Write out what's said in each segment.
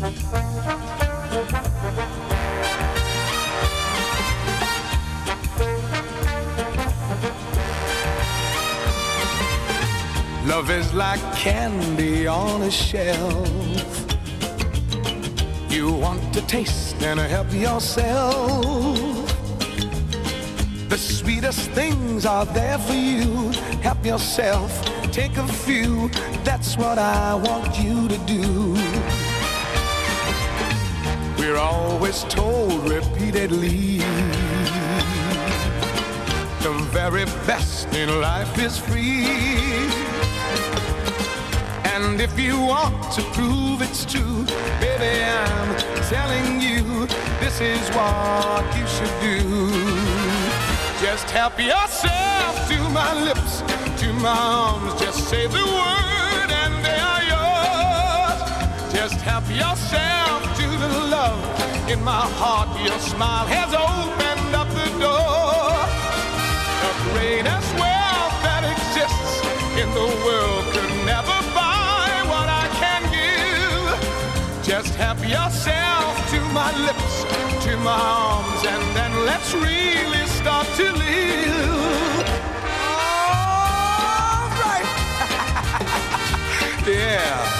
Love is like candy on a shelf. You want to taste and help yourself. The sweetest things are there for you. Help yourself, take a few. That's what I want you to do. We're always told repeatedly the very best in life is free. And if you want to prove it's true, baby, I'm telling you, this is what you should do. Just help yourself to my lips, to my arms, just say the word and yours. Just help yourself to the love in my heart. Your smile has opened up the door. The greatest wealth that exists in the world could never buy what I can give. Just help yourself to my lips, to my arms, and then let's really start to live. All right. yeah.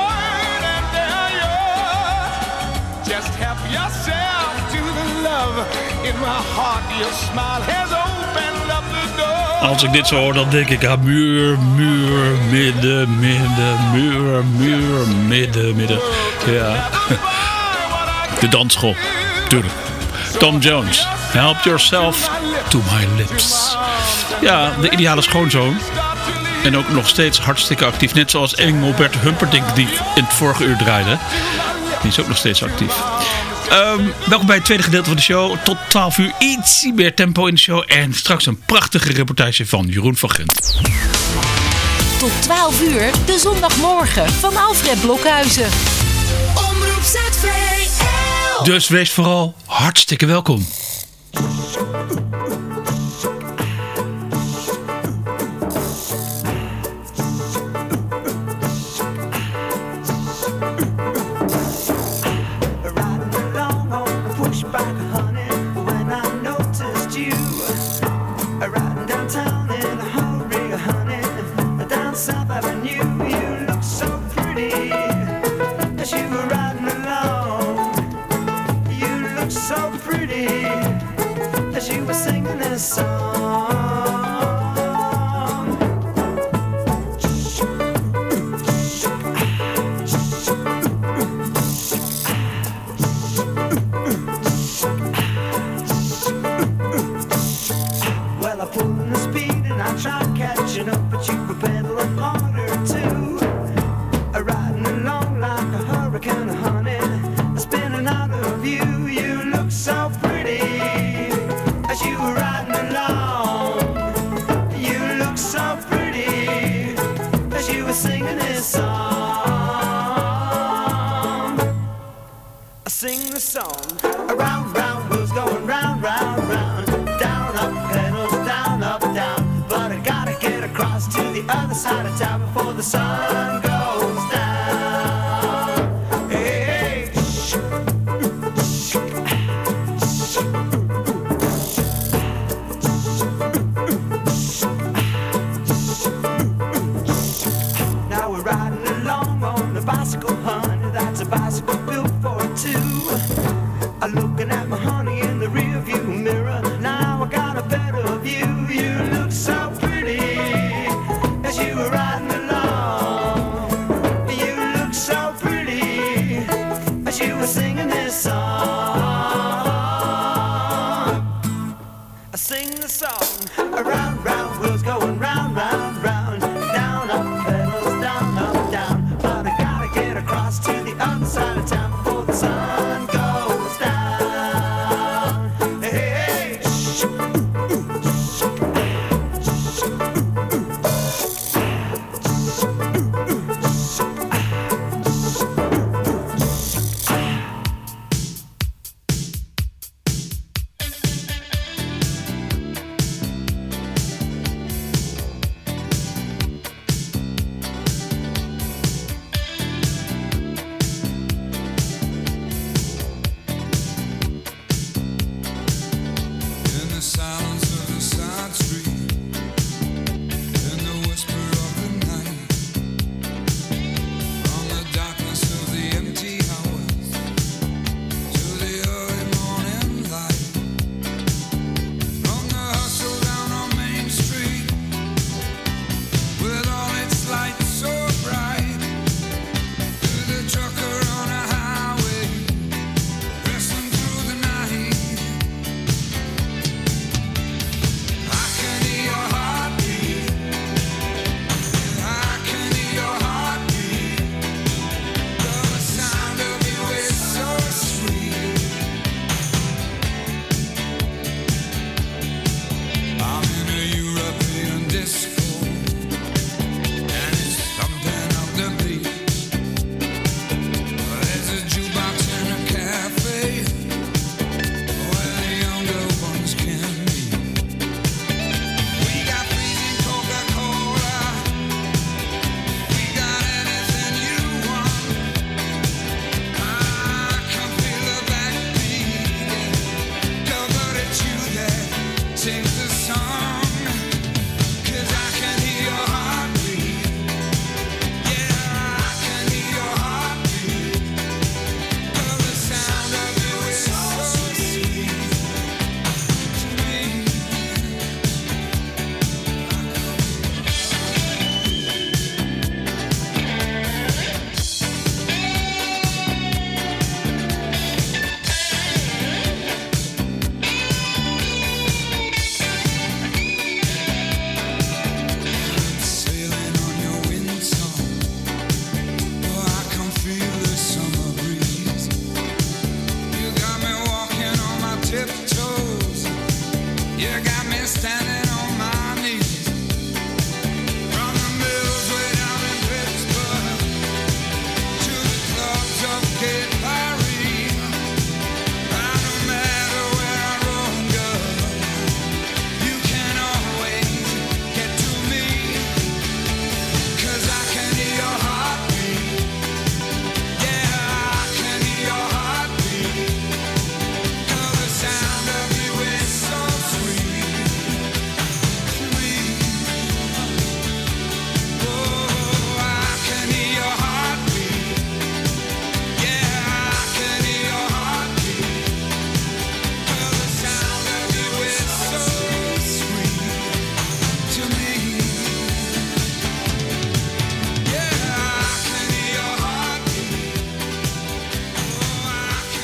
Just help yourself to the love in my heart. Your smile has opened up the door. Als ik dit zo hoor, dan denk ik aan muur, muur, midden, midden, muur, muur, midden, midden. Ja, de dansschool. Tuurlijk. Tom Jones, help yourself to my lips. Ja, de ideale schoonzoon. En ook nog steeds hartstikke actief. Net zoals Engelbert Humperdinck die in het vorige uur draaide. Die is ook nog steeds actief. Ehm, welkom bij het tweede gedeelte van de show. Tot 12 uur iets meer tempo in de show. En straks een prachtige reportage van Jeroen van Gent. Tot 12 uur, de zondagmorgen van Alfred Blokhuizen. Omroep ZVL. Dus wees vooral hartstikke welkom.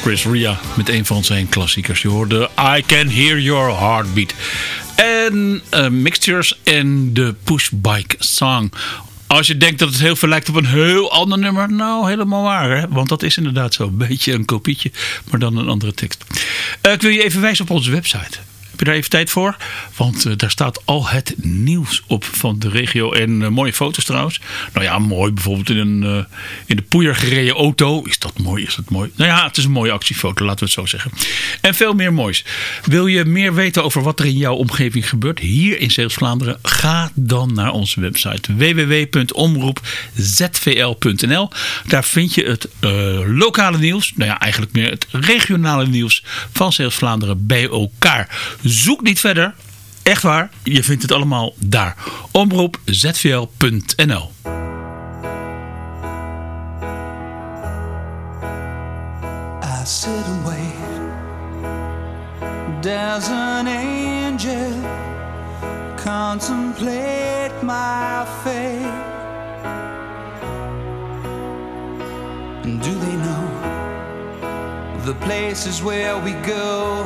Chris Ria met een van zijn klassiekers. Je hoorde I Can Hear Your Heartbeat. En eh, Mixtures en de Pushbike Song. Als je denkt dat het heel veel lijkt op een heel ander nummer. Nou, helemaal waar. Hè? Want dat is inderdaad zo. Een beetje een kopietje, maar dan een andere tekst. Eh, ik wil je even wijzen op onze website. Heb je daar even tijd voor? Want eh, daar staat al het nieuws op van de regio. En eh, mooie foto's trouwens. Nou ja, mooi. Bijvoorbeeld in, een, eh, in de poeier gereden auto. Is dat mooi? Is dat mooi? Nou ja, het is een mooie actiefoto. Laten we het zo zeggen. En veel meer moois. Wil je meer weten over wat er in jouw omgeving gebeurt? Hier in Zeeuws-Vlaanderen? Ga dan naar onze website. www.omroepzvl.nl Daar vind je het lokale nieuws. Nou ja, eigenlijk meer het regionale nieuws van Zeeuws-Vlaanderen bij elkaar. Zoek niet verder. Echt waar, je vindt het allemaal daar. Omroepzvl.nl I sit and wait. There's an angel contemplate my fate. Do they know the places where we go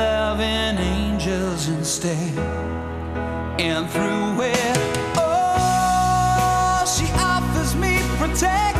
loving angels instead. And through it, oh, she offers me protection.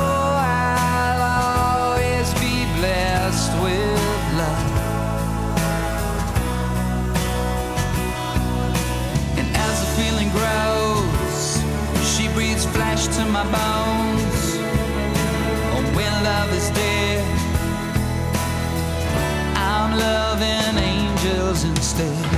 hacer.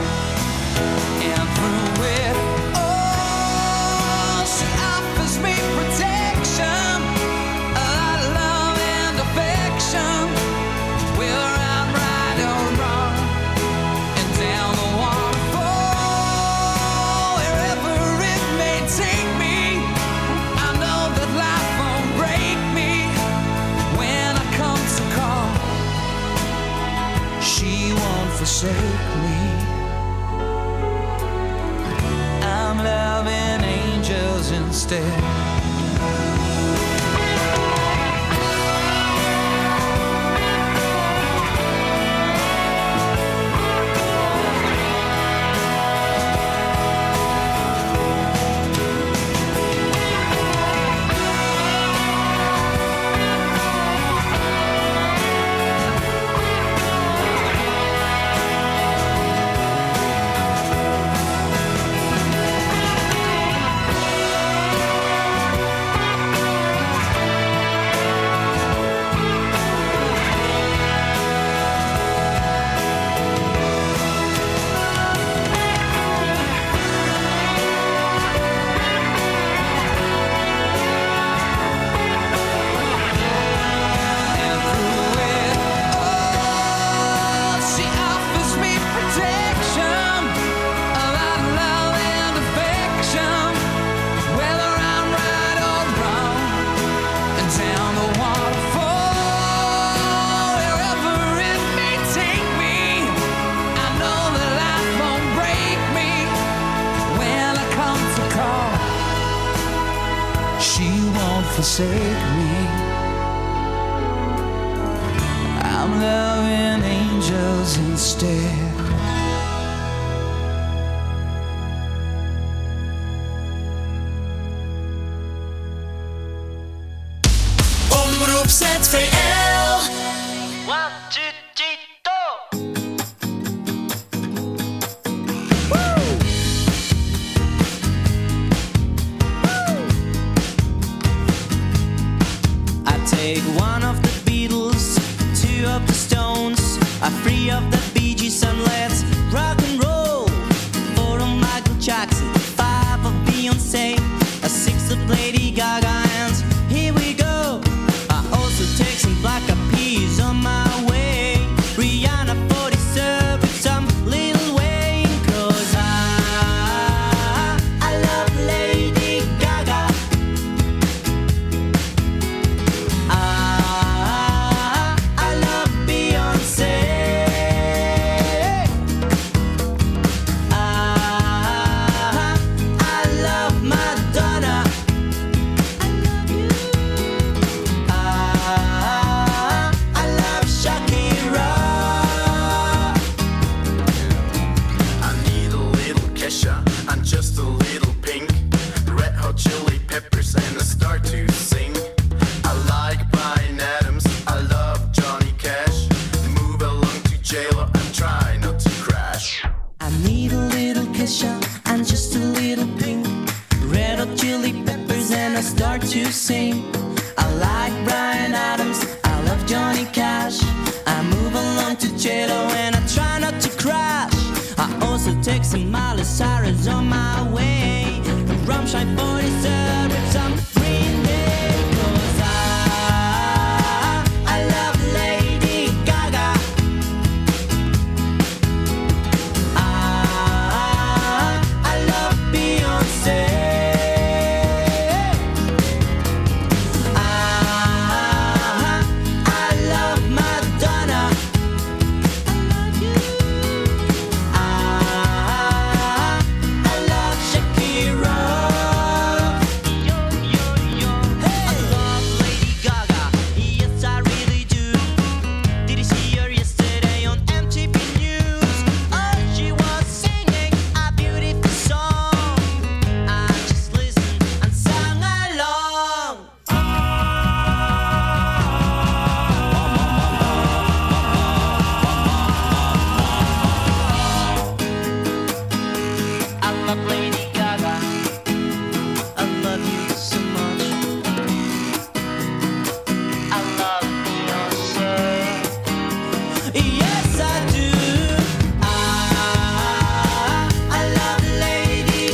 stare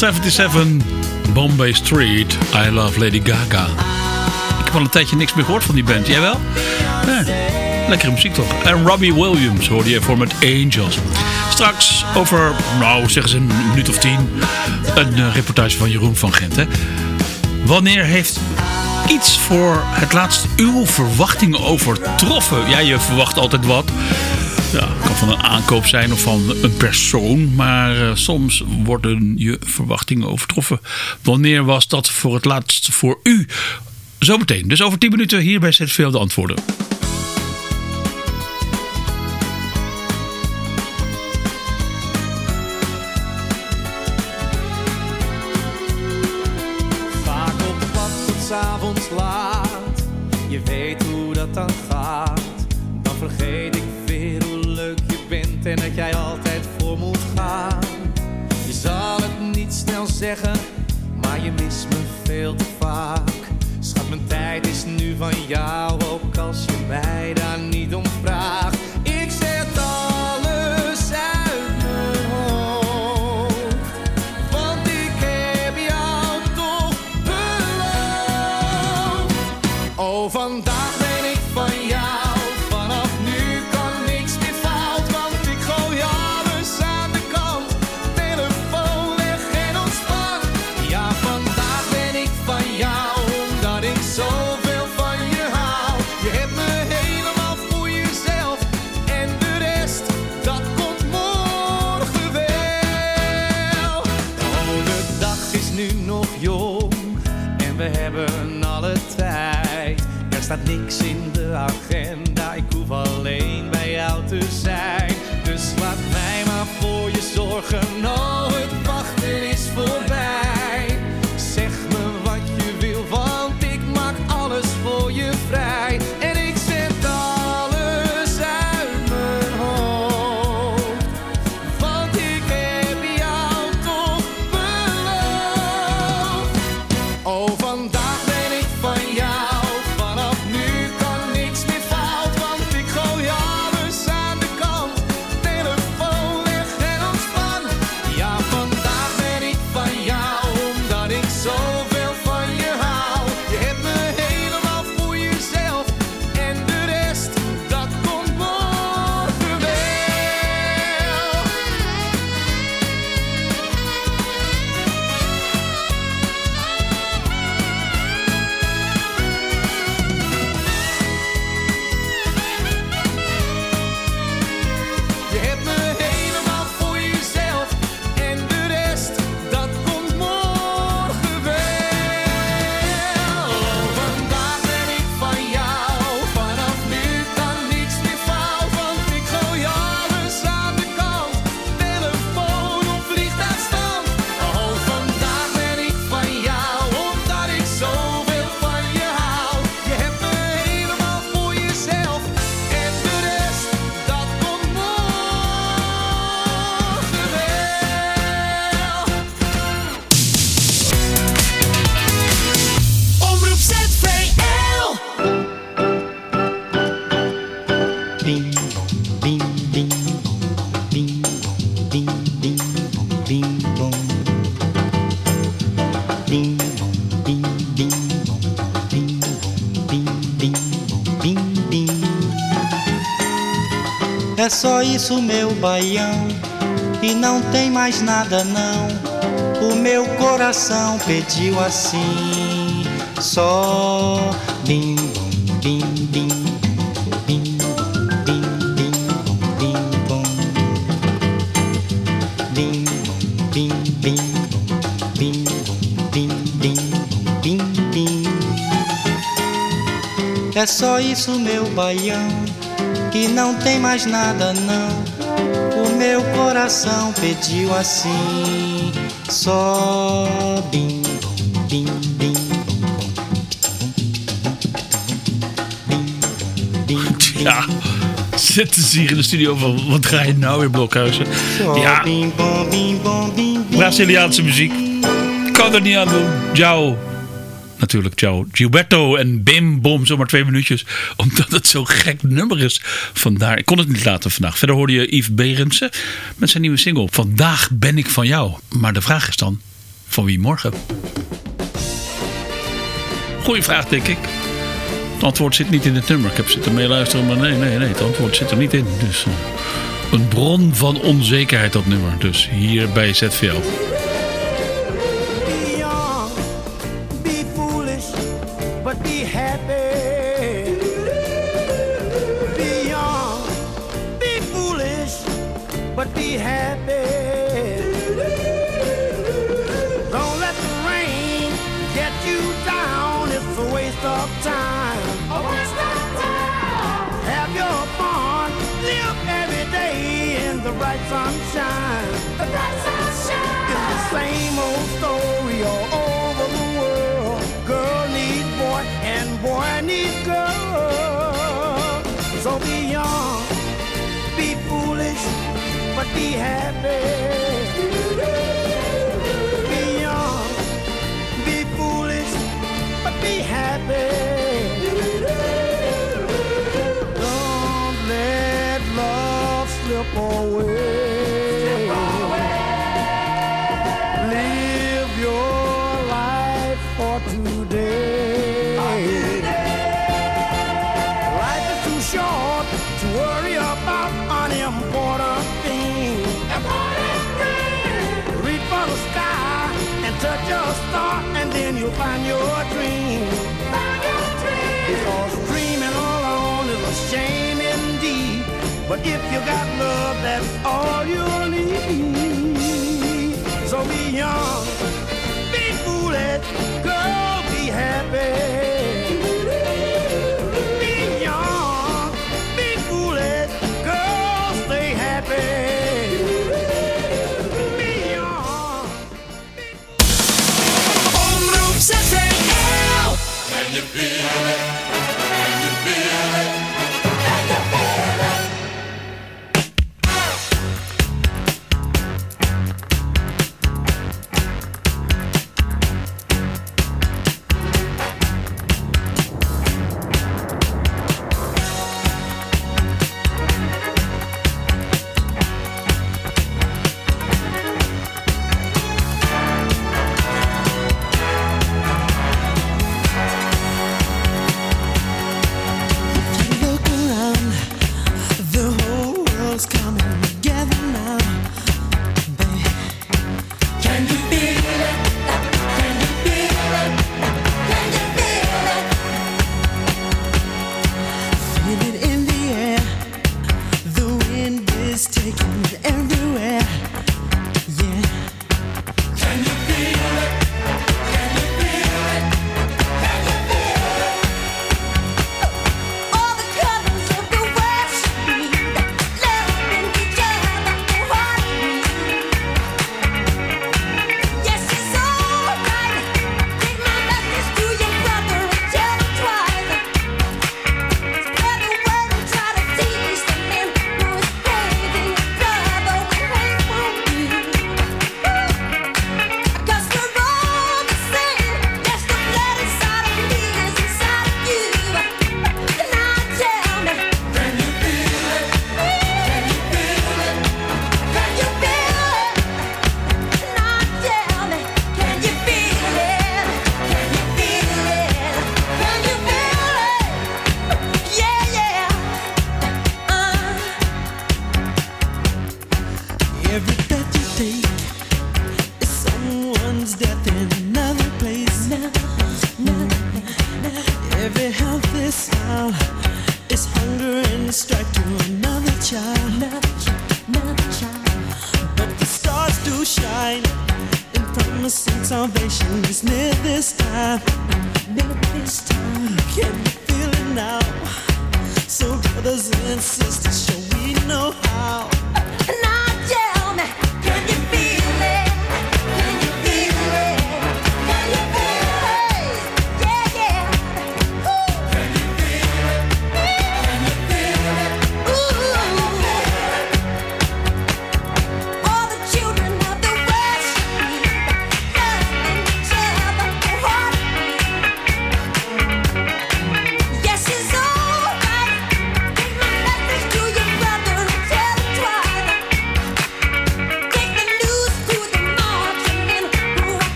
77, Bombay Street, I Love Lady Gaga. Ik heb al een tijdje niks meer gehoord van die band. Jij wel? Ja, lekkere muziek toch? En Robbie Williams hoorde je voor met Angels. Straks over, nou zeggen ze een minuut of tien, een eh, reportage van Jeroen van Gent. Hè? Wanneer heeft iets voor het laatst uw verwachtingen overtroffen? Ja, je verwacht altijd wat van een aankoop zijn of van een persoon. Maar eh, soms worden je verwachtingen overtroffen. Wanneer was dat voor het laatst voor u? Zometeen, dus over 10 minuten hier bij veel de antwoorden. Vaak op pad tot avonds laat, je weet hoe dat dan zeggen, maar je mist me veel te vaak. Schat, mijn tijd is nu van jou, ook als je mij daar hebben alle tijd. Er staat niks in de só isso, meu baião, e não tem mais nada não. O meu coração pediu assim, só bim bom, bim bim bim bim bim bim bom. Bim bom, bim bim bim bim bim bom, bim bim. É só isso, meu baião, e não tem mais nada não. O meu coração pediu assim, só bim bom, bim bim Ja, zitten ze hier in de studio van, wat ga je nou weer Blokhuizen? Ja. Braziliaanse muziek. Kan er niet aan doen. Ciao. Natuurlijk, ciao. Gilberto en Bim Bom, zomaar twee minuutjes. Omdat het zo'n gek nummer is. Vandaar, ik kon het niet laten vandaag. Verder hoorde je Yves Berendsen met zijn nieuwe single. Vandaag ben ik van jou. Maar de vraag is dan, van wie morgen? Goeie vraag, denk ik. Het antwoord zit niet in het nummer. Ik heb zitten meeluisteren, maar nee, nee, nee. Het antwoord zit er niet in. Dus eh, een bron van onzekerheid, dat nummer. Dus hier bij ZVL. But be happy. Don't let the rain get you down, it's a waste of time. A waste of time. Have your fun, live every day in the bright sunshine. Be happy. If you got love, that's all you'll need. So be young, be foolish, girl, be happy. hunger and strike to another child. Another child, another child. But the stars do shine and promising salvation is near this time. Near this time. Can you feel it now? So brothers and sisters, show we know how.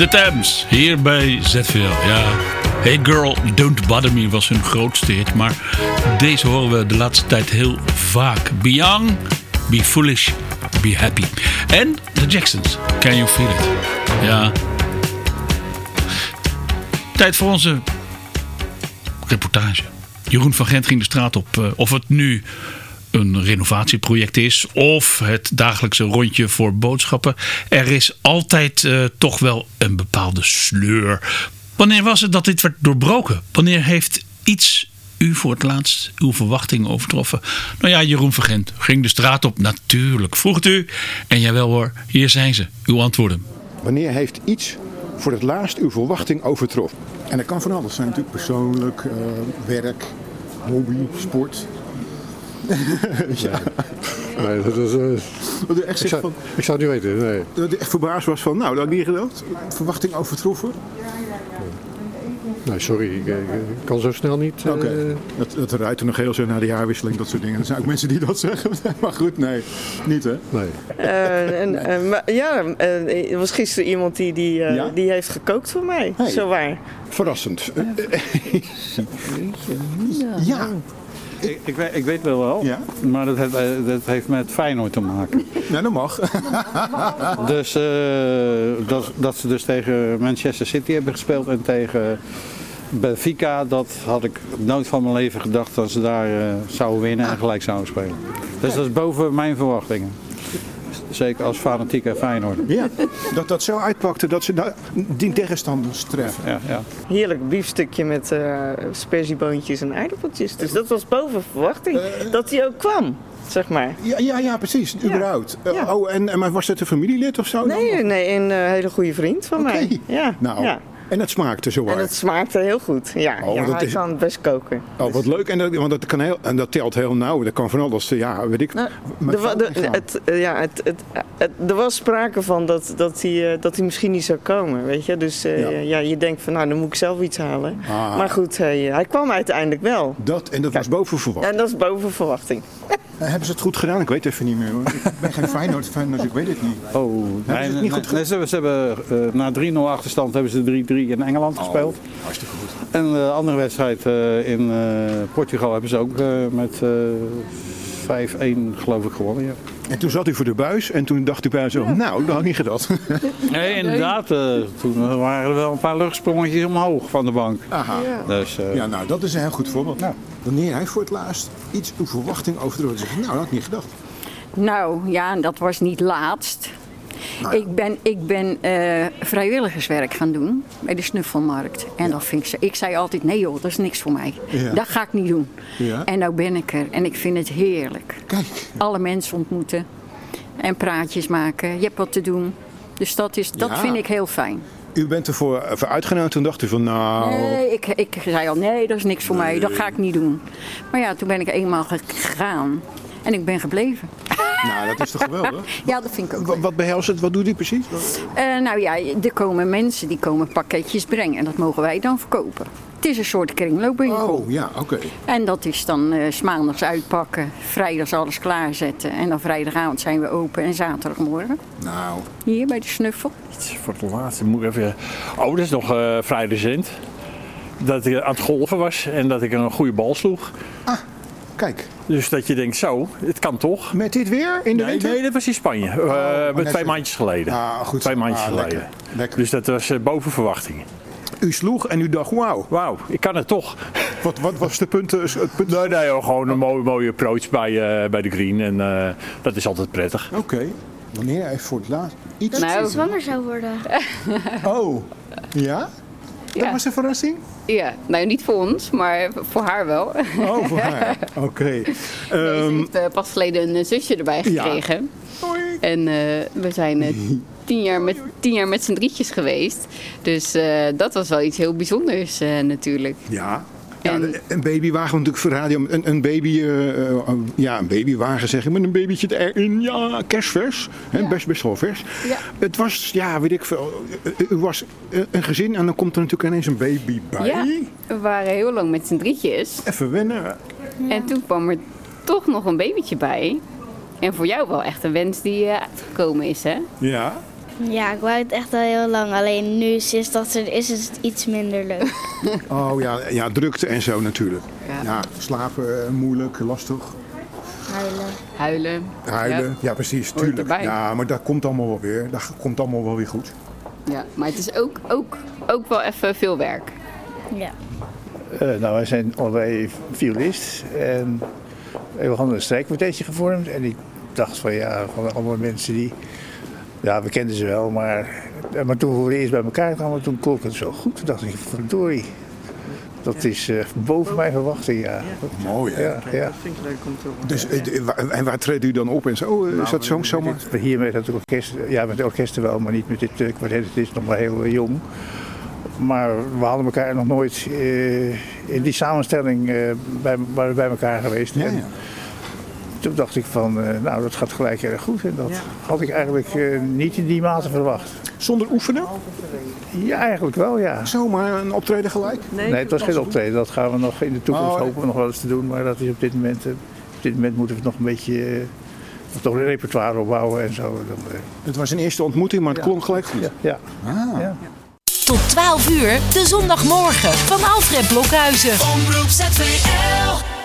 De Thames, hier bij ZVL. Ja. Hey Girl, Don't Bother Me was hun grootste hit. Maar deze horen we de laatste tijd heel vaak. Be young, be foolish, be happy. En de Jacksons, Can You Feel It? Ja. Tijd voor onze reportage. Jeroen van Gent ging de straat op. eh, Of het nu een renovatieproject is of het dagelijkse rondje voor boodschappen. Er is altijd eh, toch wel een bepaalde sleur. Wanneer was het dat dit werd doorbroken? Wanneer heeft iets u voor het laatst uw verwachting overtroffen? Nou ja, Jeroen van Gent ging de straat op. Natuurlijk, vroeg het u. En jawel hoor, hier zijn ze, uw antwoorden. Wanneer heeft iets voor het laatst uw verwachting overtroffen? En dat kan van alles zijn natuurlijk. Persoonlijk, eh, werk, hobby, sport. Ja. Nee, dat is, eh, Wat u echt ik, zegt van, ik zou het niet weten. Nee. dat u echt verbaasd was van, nou, dat had ik niet gedacht. Verwachting overtroffen? nee, sorry. Ik, ik- ik kan zo snel niet. eh, Oké. Dat, dat de ruiten nog heel zijn na de jaarwisseling, dat soort dingen. Er zijn ook mensen die dat zeggen. Maar goed, nee. Niet hè? nee. Eh, en, eh, maar, ja, eh, er was gisteren iemand die, die, eh, Ja? die heeft gekookt voor mij. Hey. Zo waar. Verrassend. ja. Ik, ik, weet, ik weet wel wel, Ja? maar dat heeft, eh, dat heeft met Feyenoord te maken. Ja, dat mag. Dus eh, dat, dat ze dus tegen Manchester City hebben gespeeld en tegen Benfica, dat had ik nooit van mijn leven gedacht dat ze daar eh, zouden winnen en gelijk zouden spelen. Dus dat is boven mijn verwachtingen. Zeker als fanatieke Feyenoord. Ja, dat dat zo uitpakte dat ze nou die tegenstanders treffen. Ja, ja. Heerlijk biefstukje met eh sperzieboontjes en aardappeltjes. Dus dat was boven verwachting. dat hij ook kwam, zeg maar. Ja, ja, ja precies. Überhaupt. Eh, Ja. Oh, en, en maar was dat een familielid of zo? dan? Nee, nee, een eh, hele goede vriend van mij. Ja, Nou, ja. En dat smaakte zo En het smaakte heel goed. Ja, Oh, ja hij is- kan best koken. Oh, wat leuk. En dat, want dat, kan heel, en dat telt heel nauw. Dat kan van alles, ja, weet ik. Nou, Er, de- het, eh, ja, het, het, het- er was sprake van dat, dat, hij, eh, dat hij misschien niet zou komen, weet je. Dus eh, Ja. ja. je denkt van, nou, dan moet ik zelf iets halen. Ah. Maar goed, hij, hij kwam uiteindelijk wel. Dat, en dat was boven verwachting. En dat is boven verwachting. Eh, Hebben ze het goed gedaan? Ik weet het even niet meer. Hoor. Ik ben geen Feyenoord-fan, dus ik weet het niet. Oh, ze nee, het nee, niet goed nee, ze, ze hebben eh, na 3-0 achterstand hebben ze 3-3 in Engeland gespeeld. Hartstikke goed. En de andere wedstrijd eh, in eh, Portugal hebben ze ook eh, met eh 5-1 geloof ik gewonnen. Ja. En toen zat u voor de buis en toen dacht u bij zo, nou, dat had ik niet gedacht. Nee, inderdaad. eh, toen waren er wel een paar luchtsprongetjes omhoog van de bank. Aha. Dus, eh, Ja, nou, dat is een heel goed voorbeeld. Wanneer hij voor het laatst iets uw verwachting overdroeg, zegt, nou, dat had ik niet gedacht. Nou ja, dat was niet laatst. Nou Ik ben, ik ben eh, vrijwilligerswerk gaan doen bij de snuffelmarkt. En dat vind ik, ik zei altijd, nee joh, dat is niks voor mij. Ja. Dat ga ik niet doen. Ja. En nou ben ik er en ik vind het heerlijk. Kijk. Alle mensen ontmoeten en praatjes maken. Je hebt wat te doen. Dus dat, is, dat vind ik heel fijn. U bent ervoor eh, voor uitgenodigd toen dacht u van, nou... Nee, ik, ik zei al, nee, dat is niks voor mij. Dat ga ik niet doen. Maar ja, toen ben ik eenmaal gegaan. En ik ben gebleven. Nou, dat is toch geweldig? ja, dat vind ik ook. Wat, wat behelst het? Wat doet u precies? Eh, nou ja, er komen mensen die komen pakketjes brengen en dat mogen wij dan verkopen. Het is een soort kringloopwinkel. Oh, ja, oké. En dat is dan eh, 's maandags uitpakken, vrijdags alles klaarzetten. En dan vrijdagavond zijn we open en zaterdagmorgen. Nou. Hier bij de snuffel. Voor het laatste moet ik even... Oh, dat is nog eh, vrij recent. Dat ik aan het golven was en dat ik een goede bal sloeg. Kijk. Dus dat je denkt, zo, het kan toch. Met dit weer in de nee, winter? Nee, dat was in Spanje. Eh, maar met net twee maandjes geleden. Ah, goed. Twee maandjes Ah, geleden. lekker, lekker. Dus dat was eh, boven verwachtingen. U sloeg en u dacht, wauw. Wauw, ik kan het toch. Wat, wat was de punten? Het punt? Nee, nee, hoor, gewoon een mooie, mooie approach bij, eh, bij de green. En eh, dat is altijd prettig. Oké. Wanneer even voor het laatst? Iets? Dat ze zwanger zou worden. Oh, ja? Dat was een verrassing? Ja, nou niet voor ons, maar voor haar wel. Oh, voor haar. Oké. Ze Ehm, heeft eh, pas geleden een eh, zusje erbij Ja. gekregen. En eh, we zijn tien, jaar met, tien jaar met z'n drietjes geweest. Dus dat was wel iets heel bijzonders natuurlijk. ja. Ja, een babywagen natuurlijk voor radio. Een, een baby, eh, eh, ja, een babywagen zeg ik, met een babytje erin. Ja, kerstvers. Hè, Best, best wel vers. Ja. Het was, ja, weet ik veel. eh, U was eh, een gezin en dan komt er natuurlijk ineens een baby bij. Ja, we waren heel lang met z'n drietjes. Even wennen. En toen kwam er toch nog een babytje bij. En voor jou wel echt een wens die eh, uitgekomen is, hè? Ja. Ja, ik wou het echt al heel lang. Alleen nu, sinds dat ze er is, is het iets minder leuk. Oh ja, ja, drukte en zo natuurlijk. Ja. Ja, slapen eh, moeilijk, lastig. Huilen. Huilen. Huilen, ja, Ja. precies, Hoort tuurlijk. erbij. Ja, maar dat komt allemaal wel weer. Dat komt allemaal wel weer goed. Ja, maar het is ook, ook, ook wel even veel werk. Ja. Eh, nou, wij zijn allebei violist en we hadden een strijkkwartetje gevormd. En ik dacht van ja, van allemaal mensen die, ja, we kenden ze wel, maar, eh, maar toen we voor eerst bij elkaar kwamen, toen klonk het zo goed. Toen dacht ik, verdorie, dat is eh, boven mijn verwachting, ja. Mooi, hè? Ja, ja. vind ik leuk om te horen. Dus, eh, en waar treedt u dan op en zo? Eh, is dat zo, zomaar? Dit- Hier met het orkest, ja, met het orkest wel, maar niet met dit eh, kwartet. Het is nog maar heel jong. Maar we hadden elkaar nog nooit eh, in die samenstelling eh, bij, bij, elkaar geweest. Ja, ja. Toen dacht ik van, eh, nou dat gaat gelijk erg goed. En dat had ik eigenlijk eh, niet in die mate verwacht. Zonder oefenen? Ja, eigenlijk wel, ja. Zomaar een optreden gelijk? Nee, het was geen optreden. Dat gaan we nog in de toekomst Oh, hopen we nog wel eens te doen. Maar dat is op dit moment, eh, op dit moment moeten we het nog een beetje, toch een repertoire opbouwen en zo. Het was een eerste ontmoeting, maar het klonk gelijk goed. ja. Ah. Ja. Tot 12 uur, de zondagmorgen van Alfred Blokhuizen. Omroep ZVL.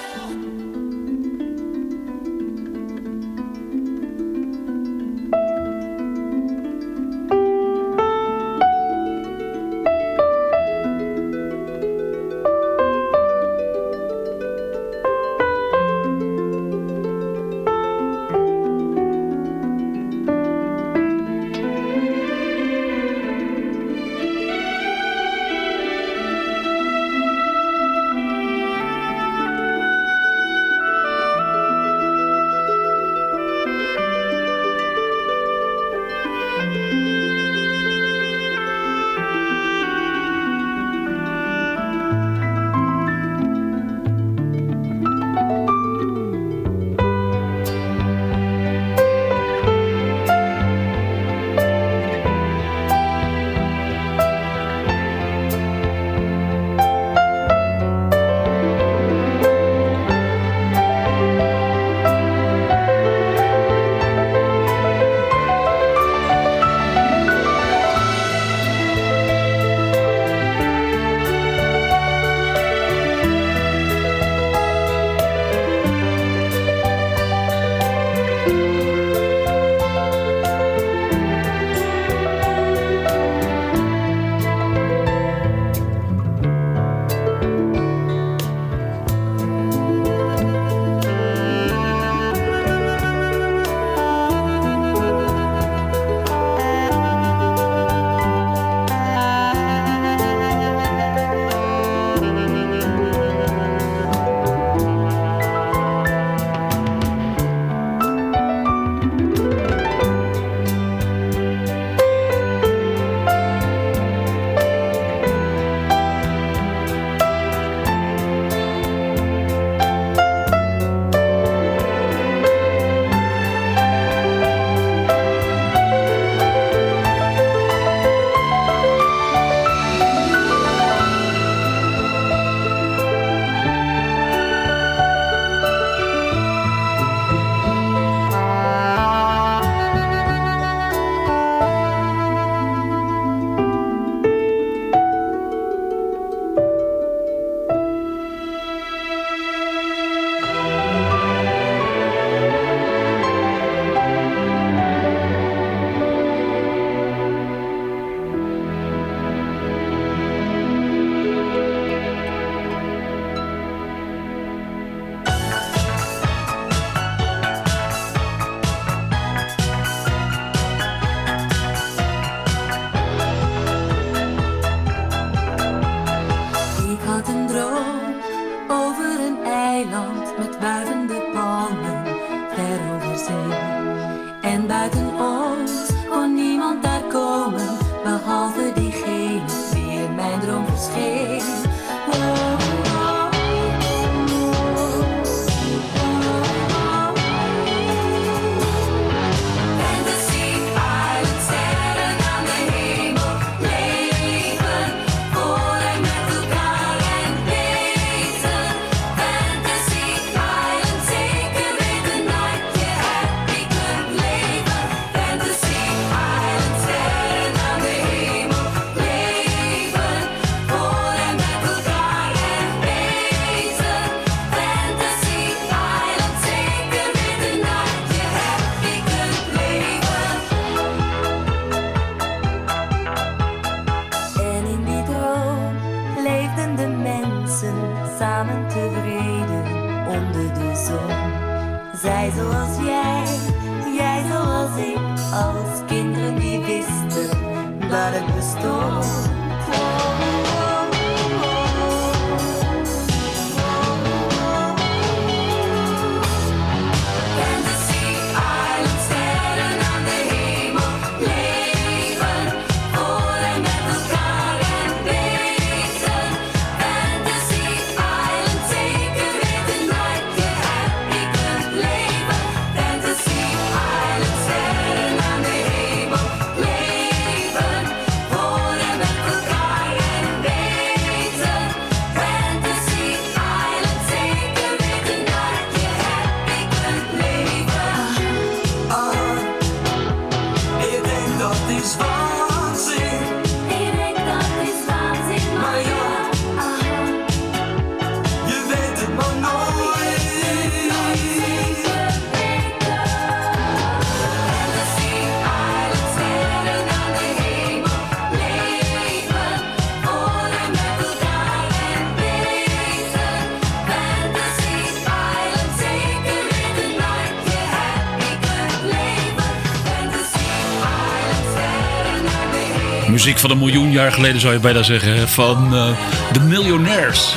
Muziek van een miljoen jaar geleden zou je bijna zeggen. Van eh, de Millionaires.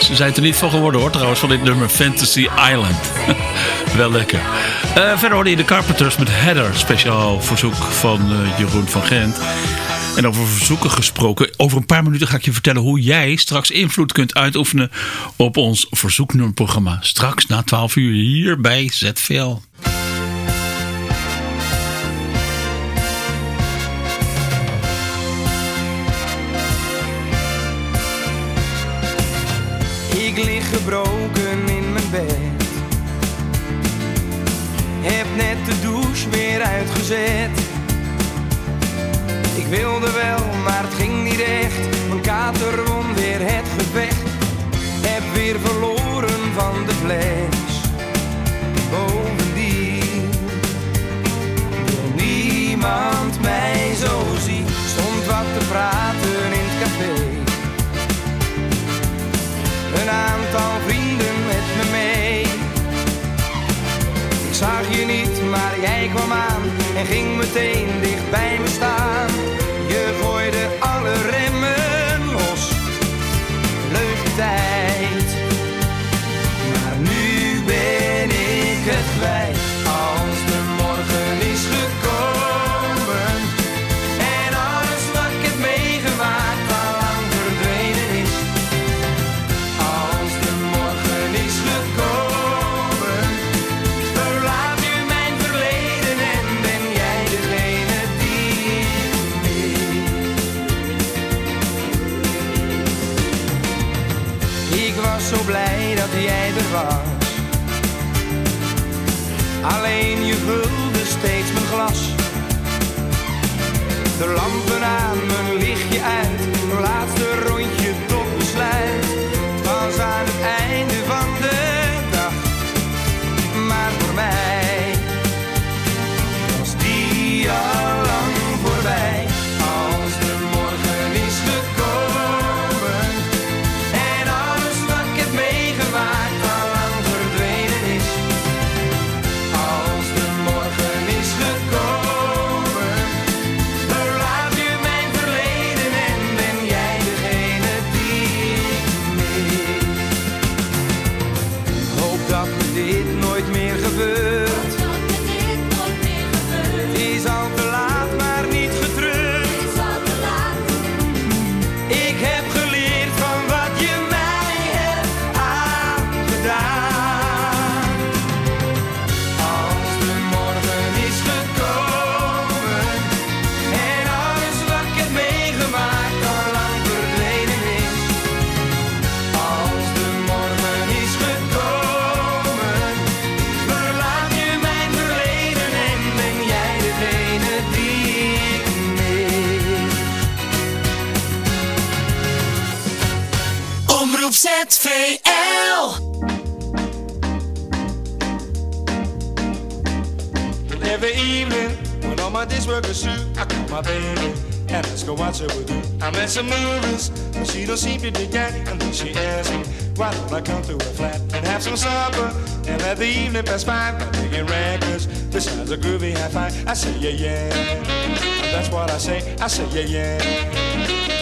Ze zijn er niet van geworden hoor trouwens van dit nummer Fantasy Island. Wel lekker. Eh, verder hoorde je de Carpenters met Heather. Speciaal verzoek van eh, Jeroen van Gent. En over verzoeken gesproken. Over een paar minuten ga ik je vertellen hoe jij straks invloed kunt uitoefenen op ons verzoeknummerprogramma. Straks na 12 uur hier bij ZVL. Ik lig gebroken in mijn bed. Heb net de douche weer uitgezet. Ik wilde wel, maar het ging niet echt. Mijn kater won weer het gevecht. Heb weer verloren van de fles. Bovendien niemand mij zo zien. Stond wat te praten Een aantal vrienden met me mee. Ik zag je niet, maar jij kwam aan en ging meteen dicht bij me staan. Blij dat jij er was. Alleen je vulde steeds mijn glas. De lampen aan, mijn lichtje uit. I call my baby and let's go watch with you. I'm at some movies, but she don't seem to be that. And then she asks me, why don't I come to her flat and have some supper and let the evening pass by by taking records besides a groovy high five. I say, yeah, yeah. That's what I say. I say, yeah, yeah.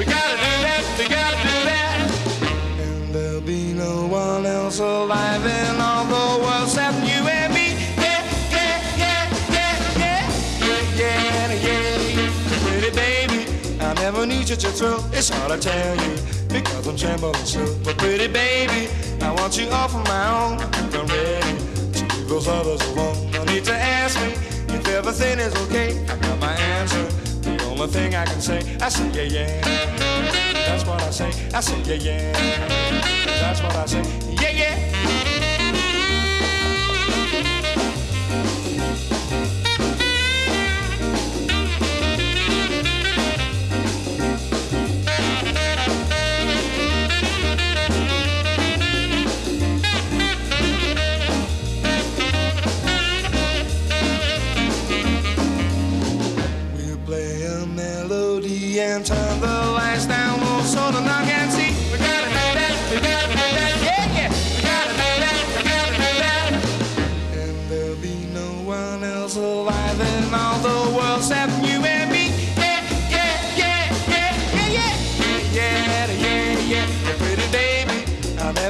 We gotta do that, we gotta do that. And there'll be no one else alive in all the world except you and me. Yeah, yeah, yeah, yeah, yeah, yeah, yeah, yeah. Pretty baby, I never need you to. It's hard to tell you because I'm trembling so. But pretty baby, I want you all for my own. I'm ready to leave those others alone. No need to ask me if everything is okay. I got my answer. Only thing I can say, I say yeah yeah. That's what I say. I say yeah yeah. That's what I say. Yeah yeah.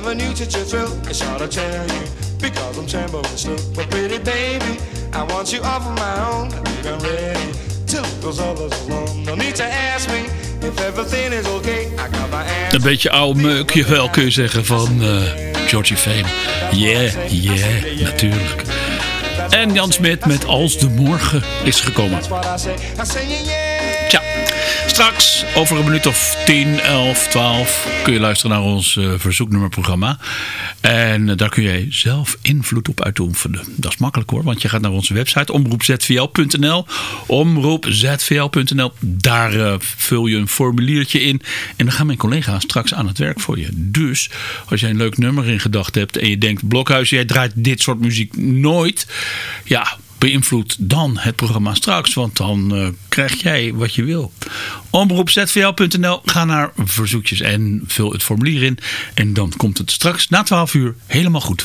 Never knew such a thrill. Hard to tell you because I'm trembling still. But pretty baby, I want you all for my own. I think I'm ready to those others alone. No need to ask me Een beetje oude meuk, jawel kun je zeggen, van eh Georgie Fame. Yeah, yeah, natuurlijk. En Jan Smit met Als de Morgen is gekomen. That's straks over een minuut of 10, 11, 12 kun je luisteren naar ons eh, verzoeknummerprogramma. En eh, daar kun jij zelf invloed op uitoefenen. Dat is makkelijk hoor, want je gaat naar onze website omroepzvl.nl. Omroepzvl.nl. Daar eh, vul je een formuliertje in. En dan gaan mijn collega's straks aan het werk voor je. Dus als jij een leuk nummer in gedachten hebt en je denkt, Blokhuis, jij draait dit soort muziek nooit. Ja, beïnvloed dan het programma straks. Want dan eh, krijg jij wat je wil. Omroepzvl.nl. Ga naar verzoekjes en vul het formulier in. En dan komt het straks na 12 uur helemaal goed.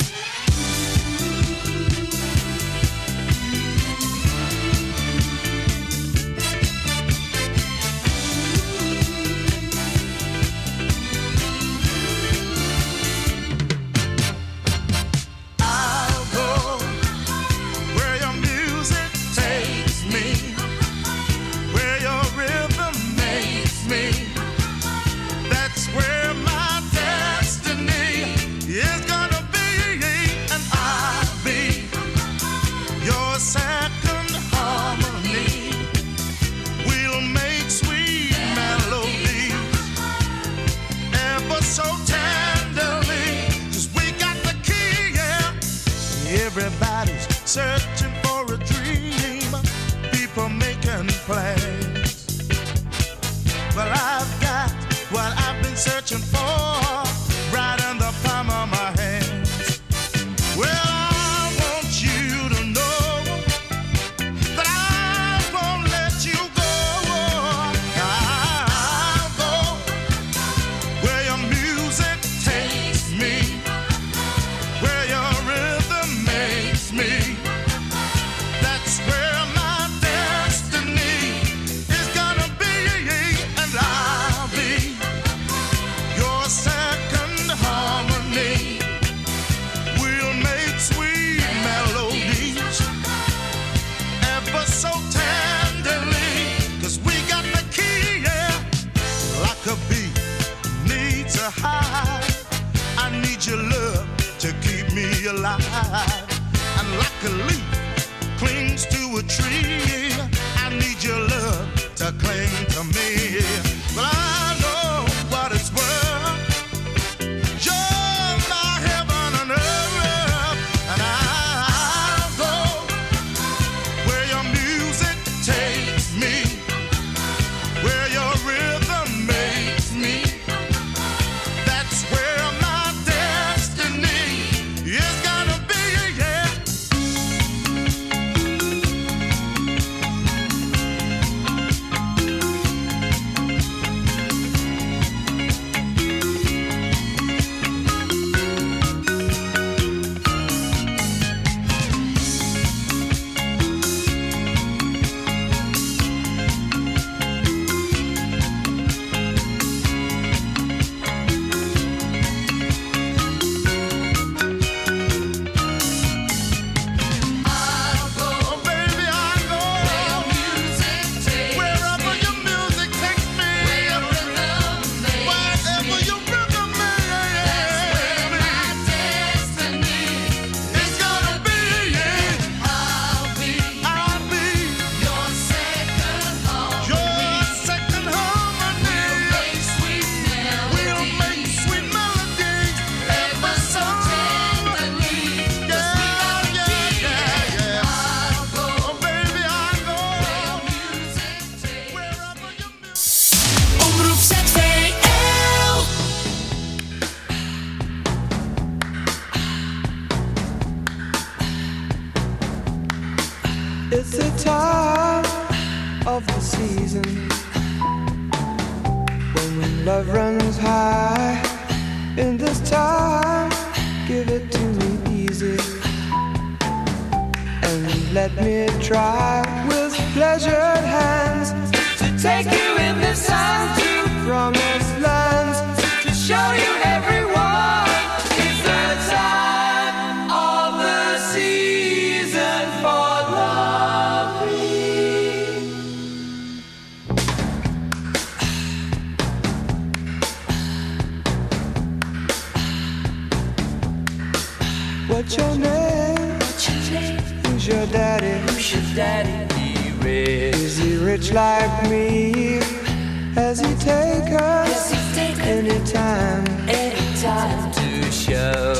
Anytime? Anytime to show to show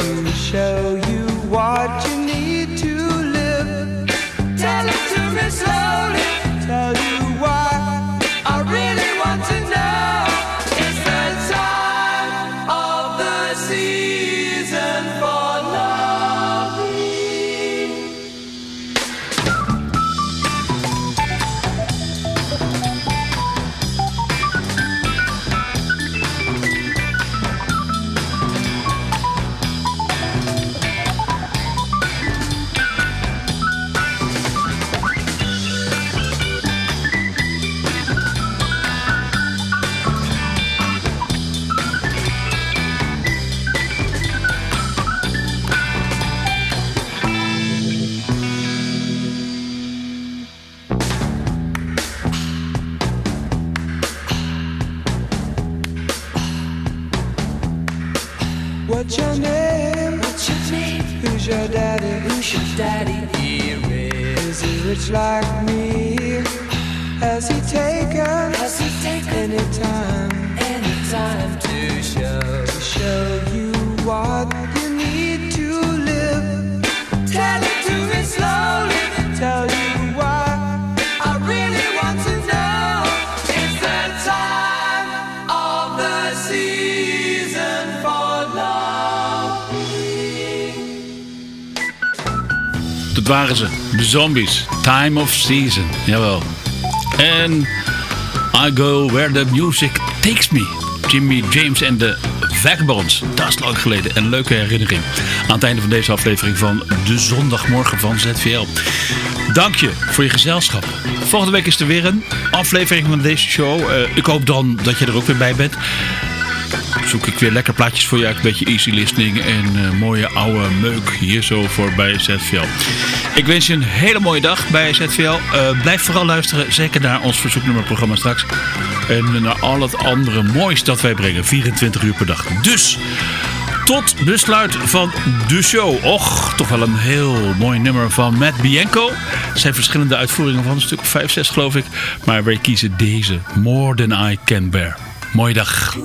zombies. Time of season, jawel. En I go where the music takes me. Jimmy James en de Vagabonds. Dat is lang geleden. En een leuke herinnering. Aan het einde van deze aflevering van de zondagmorgen van ZVL. Dank je voor je gezelschap. Volgende week is er weer een aflevering van deze show. Eh, ik hoop dan dat je er ook weer bij bent zoek ik weer lekker plaatjes voor je. Een beetje easy listening en eh, mooie oude meuk hier zo voor bij ZVL. Ik wens je een hele mooie dag bij ZVL. Eh, blijf vooral luisteren, zeker naar ons verzoeknummerprogramma straks. En naar al het andere moois dat wij brengen, 24 uur per dag. Dus tot besluit van de show. Och, toch wel een heel mooi nummer van Matt Bianco. Er zijn verschillende uitvoeringen van, een stuk 5, 6 geloof ik. Maar wij kiezen deze, More Than I Can Bear. Mooie dag.